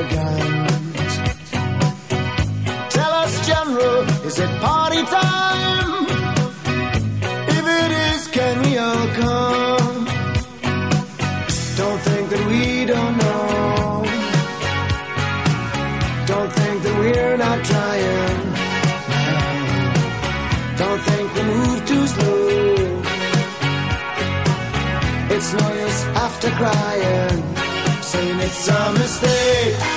their guns. Tell us, General, is it party time? If it is, can we all come? Don't think that we don't know. Don't think that we're not trying. Don't think we move too slow. It's no use after crying saying it's a mistake.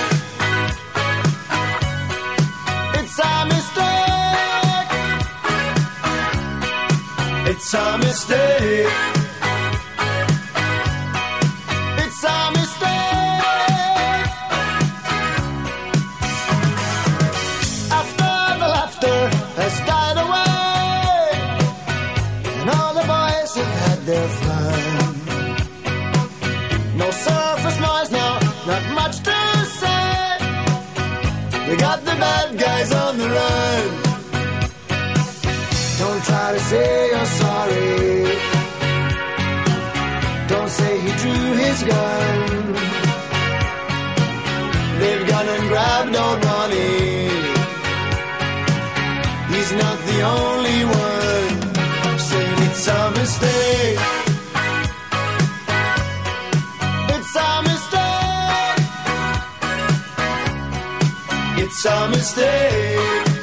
It's a mistake. It's a mistake. After the laughter has died away, and all the boys have had their fun. No surface noise now, not much to say. We got the bad say you're sorry. Don't say he drew his gun. They've gone and grabbed old Ronnie. He's not the only one saying it's a mistake. It's a mistake. It's a mistake.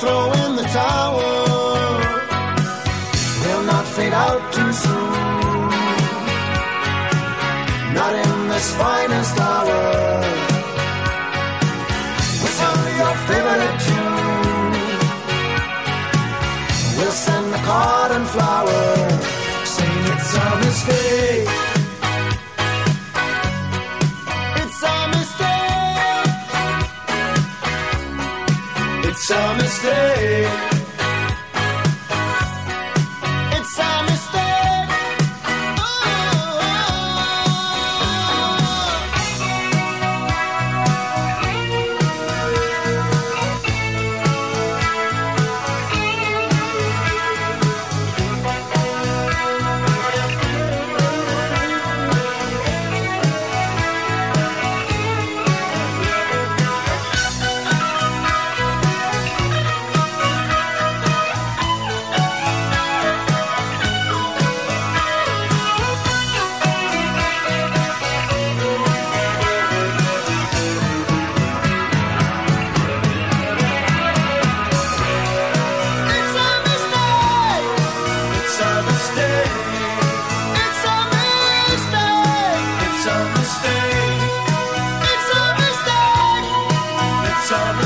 Throw in the towel. We'll not fade out too soon. Not finest hour. We'll sing your favorite tune. We'll send the and flower, saying it's a mistake. It's a mistake. It's a mistake.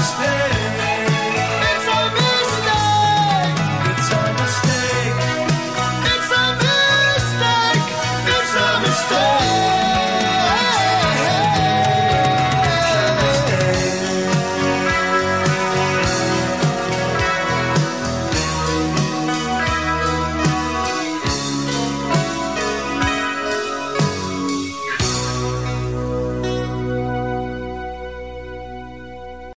spend.